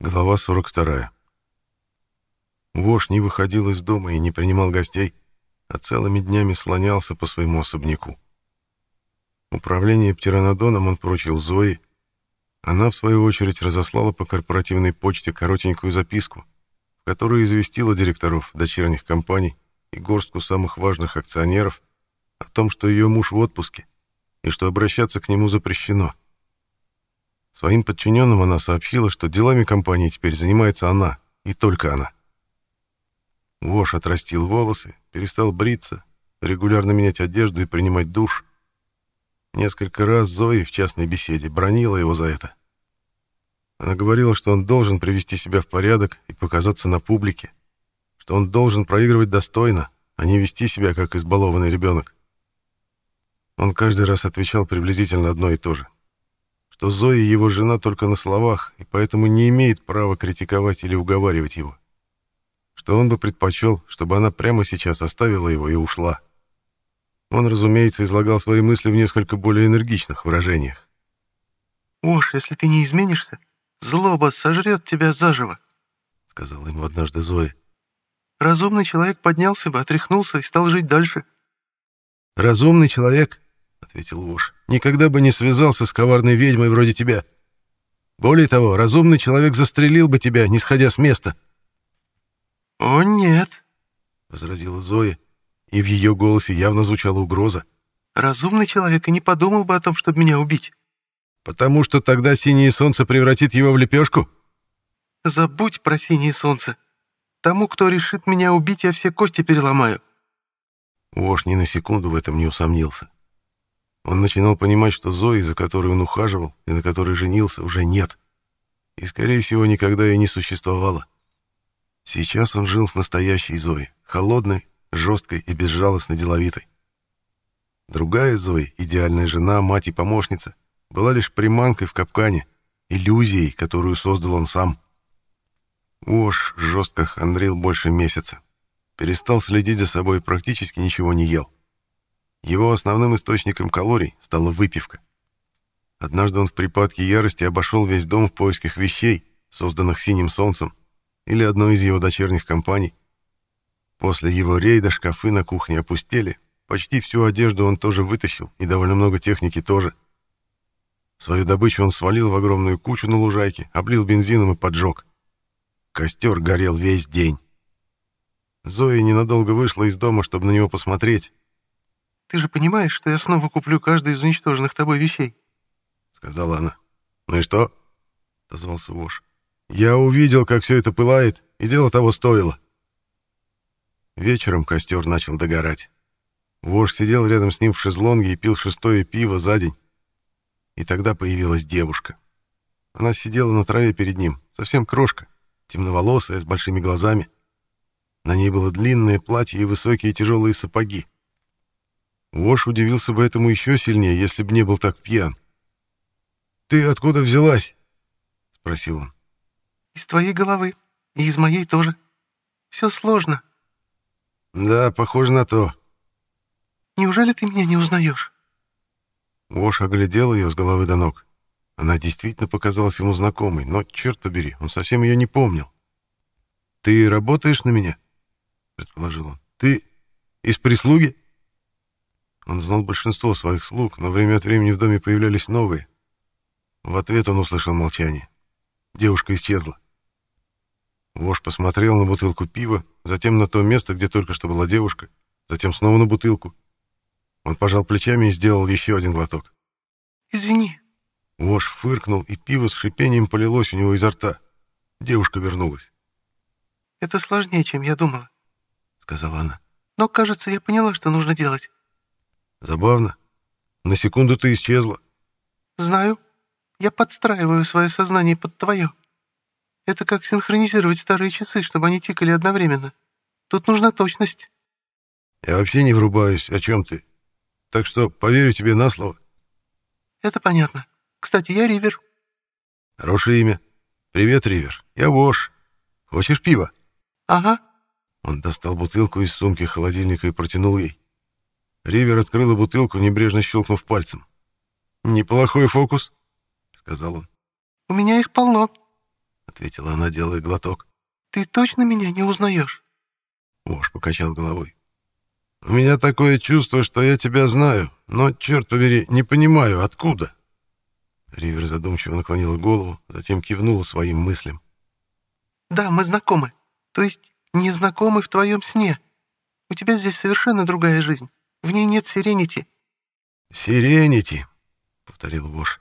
Глава 42. Вож не выходил из дома и не принимал гостей, а целыми днями слонялся по своему особняку. Управление птеранодоном он поручил Зои. Она, в свою очередь, разослала по корпоративной почте коротенькую записку, в которой известила директоров дочерних компаний и горстку самых важных акционеров о том, что ее муж в отпуске и что обращаться к нему запрещено. Своим подчиненным она сообщила, что делами компании теперь занимается она, и только она. Вош отрастил волосы, перестал бриться, регулярно менять одежду и принимать душ. Несколько раз Зои в частной беседе бронила его за это. Она говорила, что он должен привести себя в порядок и показаться на публике, что он должен проигрывать достойно, а не вести себя как избалованный ребенок. Он каждый раз отвечал приблизительно одно и то же — что Зоя его жена только на словах, и поэтому не имеет права критиковать или уговаривать его. Что он бы предпочел, чтобы она прямо сейчас оставила его и ушла. Он, разумеется, излагал свои мысли в несколько более энергичных выражениях. «Уж, если ты не изменишься, злоба сожрет тебя заживо», — сказала ему однажды Зоя. «Разумный человек поднялся бы, отряхнулся и стал жить дальше». «Разумный человек?» — ответил Вош, — «никогда бы не связался с коварной ведьмой вроде тебя. Более того, разумный человек застрелил бы тебя, не сходя с места». «О, нет», — возразила Зоя, и в ее голосе явно звучала угроза. «Разумный человек и не подумал бы о том, чтобы меня убить». «Потому что тогда синее солнце превратит его в лепешку?» «Забудь про синее солнце. Тому, кто решит меня убить, я все кости переломаю». Вош ни на секунду в этом не усомнился. Он начинал понимать, что Зои, за которой он ухаживал и на которой женился, уже нет. И, скорее всего, никогда и не существовало. Сейчас он жил с настоящей Зоей, холодной, жесткой и безжалостно деловитой. Другая Зои, идеальная жена, мать и помощница, была лишь приманкой в капкане, иллюзией, которую создал он сам. Уж жестко хандрил больше месяца. Перестал следить за собой и практически ничего не ел. Его основным источником калорий стала выпивка. Однажды он в припадке ярости обошел весь дом в поисках вещей, созданных синим солнцем, или одной из его дочерних компаний. После его рейда шкафы на кухне опустели, почти всю одежду он тоже вытащил, и довольно много техники тоже. Свою добычу он свалил в огромную кучу на лужайке, облил бензином и поджег. Костер горел весь день. Зоя ненадолго вышла из дома, чтобы на него посмотреть, ты же понимаешь, что я снова куплю каждую из уничтоженных тобой вещей?» — сказала она. «Ну и что?» — отозвался Вош. «Я увидел, как все это пылает, и дело того стоило». Вечером костер начал догорать. Вож сидел рядом с ним в шезлонге и пил шестое пиво за день. И тогда появилась девушка. Она сидела на траве перед ним, совсем крошка, темноволосая, с большими глазами. На ней было длинное платье и высокие тяжелые сапоги. Вош удивился бы этому еще сильнее, если бы не был так пьян. «Ты откуда взялась?» — спросил он. «Из твоей головы. И из моей тоже. Все сложно». «Да, похоже на то». «Неужели ты меня не узнаешь?» Вош оглядел ее с головы до ног. Она действительно показалась ему знакомой, но, черт побери, он совсем ее не помнил. «Ты работаешь на меня?» — предположил он. «Ты из прислуги?» Он знал большинство своих слуг, но время от времени в доме появлялись новые. В ответ он услышал молчание. Девушка исчезла. Вож посмотрел на бутылку пива, затем на то место, где только что была девушка, затем снова на бутылку. Он пожал плечами и сделал еще один глоток. «Извини». Вож фыркнул, и пиво с шипением полилось у него изо рта. Девушка вернулась. «Это сложнее, чем я думала», — сказала она. «Но, кажется, я поняла, что нужно делать». Забавно. На секунду ты исчезла. Знаю. Я подстраиваю свое сознание под твое. Это как синхронизировать старые часы, чтобы они тикали одновременно. Тут нужна точность. Я вообще не врубаюсь, о чем ты. Так что поверю тебе на слово. Это понятно. Кстати, я Ривер. Хорошее имя. Привет, Ривер. Я Вош. Хочешь пива? Ага. Он достал бутылку из сумки холодильника и протянул ей. Ривер открыла бутылку, небрежно щелкнув пальцем. «Неплохой фокус», — сказал он. «У меня их полно», — ответила она, делая глоток. «Ты точно меня не узнаешь?» Вош покачал головой. «У меня такое чувство, что я тебя знаю, но, черт побери, не понимаю, откуда?» Ривер задумчиво наклонила голову, затем кивнула своим мыслям. «Да, мы знакомы. То есть не знакомы в твоем сне. У тебя здесь совершенно другая жизнь. В ней нет сиренити». «Сиренити», — повторил Вош.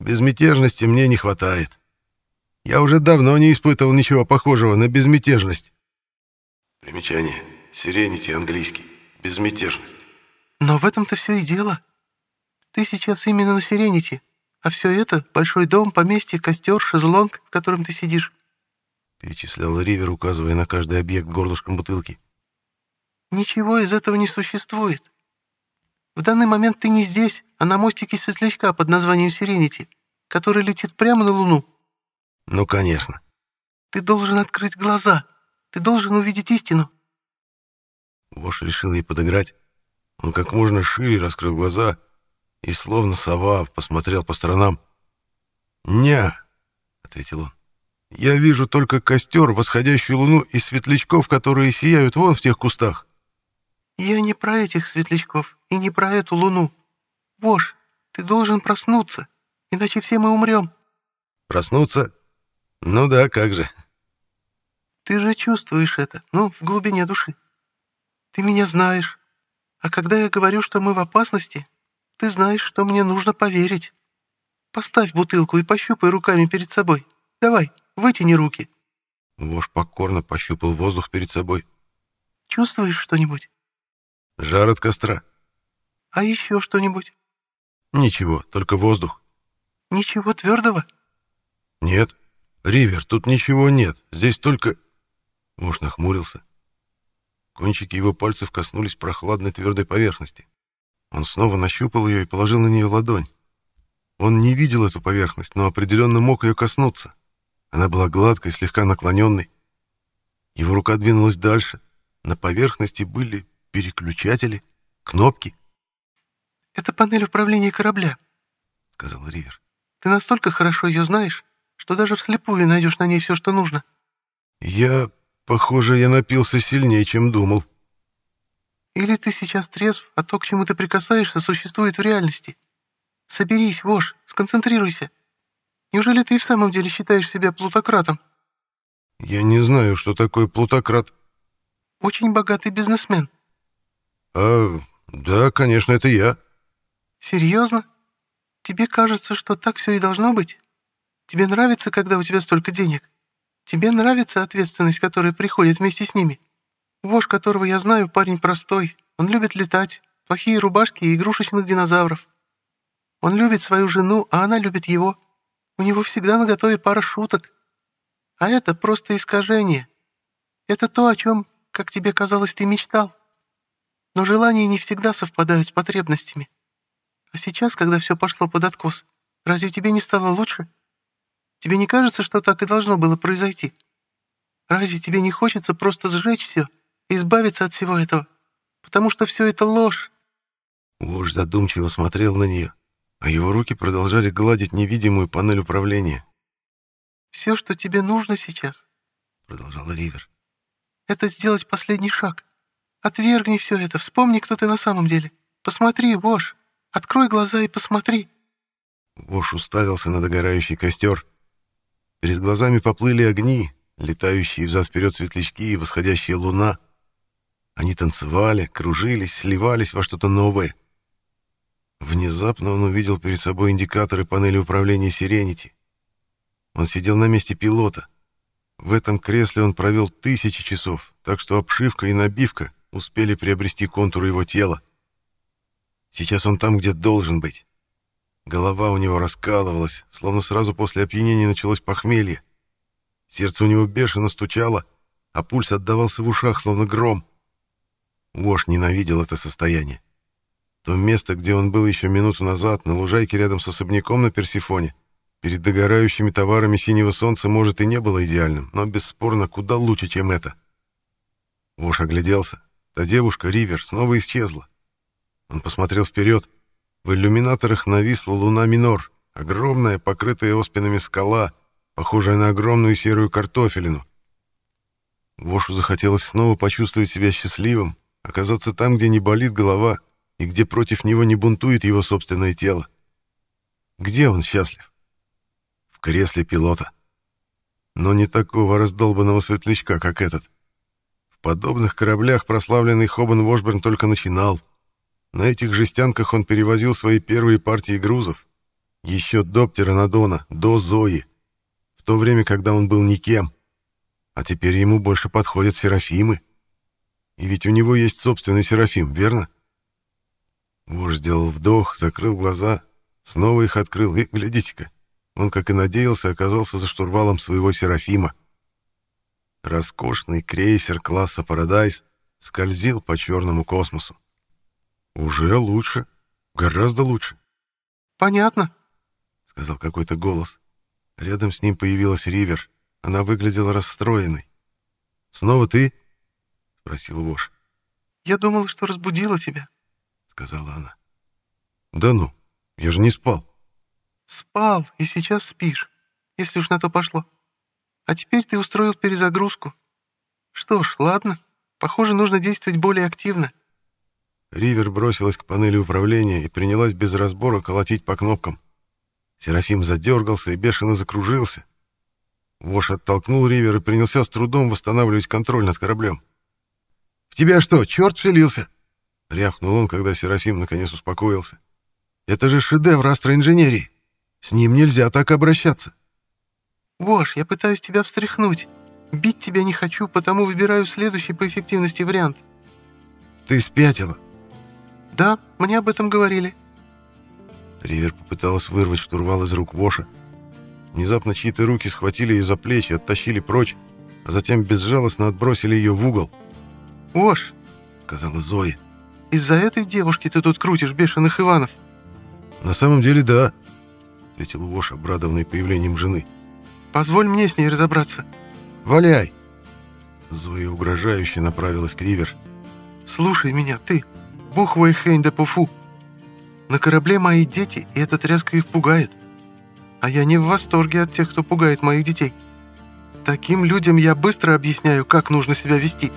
«Безмятежности мне не хватает. Я уже давно не испытывал ничего похожего на безмятежность». Примечание. Сиренити английский. Безмятежность. «Но в этом-то все и дело. Ты сейчас именно на сиренити, а все это — большой дом, поместье, костер, шезлонг, в котором ты сидишь». Перечислял Ривер, указывая на каждый объект горлышком бутылки. «Ничего из этого не существует. В данный момент ты не здесь, а на мостике светлячка под названием Сиренити, который летит прямо на Луну». «Ну, конечно». «Ты должен открыть глаза. Ты должен увидеть истину». Вош решил ей подыграть. Он как можно шире раскрыл глаза и, словно сова, посмотрел по сторонам. «Ня!» — ответил он. «Я вижу только костер, восходящую луну и светлячков, которые сияют вон в тех кустах». «Я не про этих светлячков и не про эту луну. Бош, ты должен проснуться, иначе все мы умрем». «Проснуться? Ну да, как же». «Ты же чувствуешь это, ну, в глубине души. Ты меня знаешь. А когда я говорю, что мы в опасности, ты знаешь, что мне нужно поверить. Поставь бутылку и пощупай руками перед собой. Давай, вытяни руки». Вож покорно пощупал воздух перед собой. «Чувствуешь что-нибудь?» «Жар от костра». «А еще что-нибудь?» «Ничего, только воздух». «Ничего твердого?» «Нет. Ривер, тут ничего нет. Здесь только...» Вож нахмурился. Кончики его пальцев коснулись прохладной твердой поверхности. Он снова нащупал ее и положил на нее ладонь. Он не видел эту поверхность, но определенно мог ее коснуться. Она была гладкой, слегка наклоненной. Его рука двинулась дальше. На поверхности были переключатели, кнопки. «Это панель управления корабля», — сказал Ривер. «Ты настолько хорошо ее знаешь, что даже вслепую найдешь на ней все, что нужно». «Я... похоже, я напился сильнее, чем думал». «Или ты сейчас трезв, а то, к чему ты прикасаешься, существует в реальности. Соберись, вож, сконцентрируйся. Неужели ты и в самом деле считаешь себя плутократом?» «Я не знаю, что такое плутократ». «Очень богатый бизнесмен». «А, да, конечно, это я». «Серьезно? Тебе кажется, что так все и должно быть? Тебе нравится, когда у тебя столько денег? Тебе нравится ответственность, которая приходит вместе с ними? Вож, которого я знаю, парень простой. Он любит летать, плохие рубашки и игрушечных динозавров. Он любит свою жену, а она любит его. У него всегда наготове пара шуток. А это просто искажение. Это то, о чем, как тебе казалось, ты мечтал. Но желания не всегда совпадают с потребностями. А сейчас, когда все пошло под откос, разве тебе не стало лучше? Тебе не кажется, что так и должно было произойти? Разве тебе не хочется просто сжечь все, избавиться от всего этого? Потому что все это ложь. Вож задумчиво смотрел на нее, а его руки продолжали гладить невидимую панель управления. «Все, что тебе нужно сейчас», — продолжала Ривер, — «это сделать последний шаг. Отвергни все это, вспомни, кто ты на самом деле. Посмотри, Вош, открой глаза и посмотри». Вош уставился на догорающий костер. Перед глазами поплыли огни, летающие взад-вперед светлячки и восходящая луна. Они танцевали, кружились, сливались во что-то новое. Внезапно он увидел перед собой индикаторы панели управления «Сиренити». Он сидел на месте пилота. В этом кресле он провел тысячи часов, так что обшивка и набивка успели приобрести контуры его тела. Сейчас он там, где должен быть. Голова у него раскалывалась, словно сразу после опьянения началось похмелье. Сердце у него бешено стучало, а пульс отдавался в ушах, словно гром. Вош ненавидел это состояние. То место, где он был еще минуту назад, на лужайке рядом с особняком на Персифоне, перед догорающими товарами синего солнца, может, и не было идеальным, но бесспорно куда лучше, чем это. Вош огляделся. Та девушка, Ривер, снова исчезла. Он посмотрел вперед. В иллюминаторах нависла луна Минор, огромная, покрытая оспинами скала, похожая на огромную серую картофелину. Вошу захотелось снова почувствовать себя счастливым, оказаться там, где не болит голова и где против него не бунтует его собственное тело. Где он счастлив? В кресле пилота. Но не такого раздолбанного светлячка, как этот. Подобных кораблях прославленный Хобан Вошберн только начинал. На этих жестянках он перевозил свои первые партии грузов. Еще до Птеранодона, до Зои. В то время, когда он был никем. А теперь ему больше подходят серафимы. И ведь у него есть собственный серафим, верно? Вож сделал вдох, закрыл глаза, снова их открыл, и, глядите-ка, он, как и надеялся, оказался за штурвалом своего серафима. Роскошный крейсер класса «Парадайз» скользил по черному космосу. «Уже лучше. Гораздо лучше». «Понятно», — сказал какой-то голос. Рядом с ним появилась Ривер. Она выглядела расстроенной. «Снова ты?» — спросил Вош. «Я думала, что разбудила тебя», — сказала она. «Да ну, я же не спал». «Спал, и сейчас спишь, если уж на то пошло. А теперь ты устроил перезагрузку. Что ж, ладно, похоже, нужно действовать более активно». Ривер бросилась к панели управления и принялась без разбора колотить по кнопкам. Серафим задергался и бешено закружился. Вош оттолкнул Ривер и принялся с трудом восстанавливать контроль над кораблем. «В тебя что, черт вселился?» — рявкнул он, когда Серафим наконец успокоился. «Это же шедевр астроинженерии! С ним нельзя так обращаться!» «Вош, я пытаюсь тебя встряхнуть. Бить тебя не хочу, потому выбираю следующий по эффективности вариант». «Ты спятила?» «Да, мне об этом говорили». Ривер попыталась вырвать штурвал из рук Воша. Внезапно чьи-то руки схватили ее за плечи, оттащили прочь, а затем безжалостно отбросили ее в угол. «Вош», — сказала Зоя, — «из-за этой девушки ты тут крутишь бешеных Иванов». «На самом деле, да», — ответил Вош, обрадованный появлением жены. «Позволь мне с ней разобраться». «Валяй!» Зоя угрожающе направилась к Ривер. «Слушай меня, ты, Бухвой Хейн де Пуфу. На корабле мои дети, и эта тряска их пугает. А я не в восторге от тех, кто пугает моих детей. Таким людям я быстро объясняю, как нужно себя вести».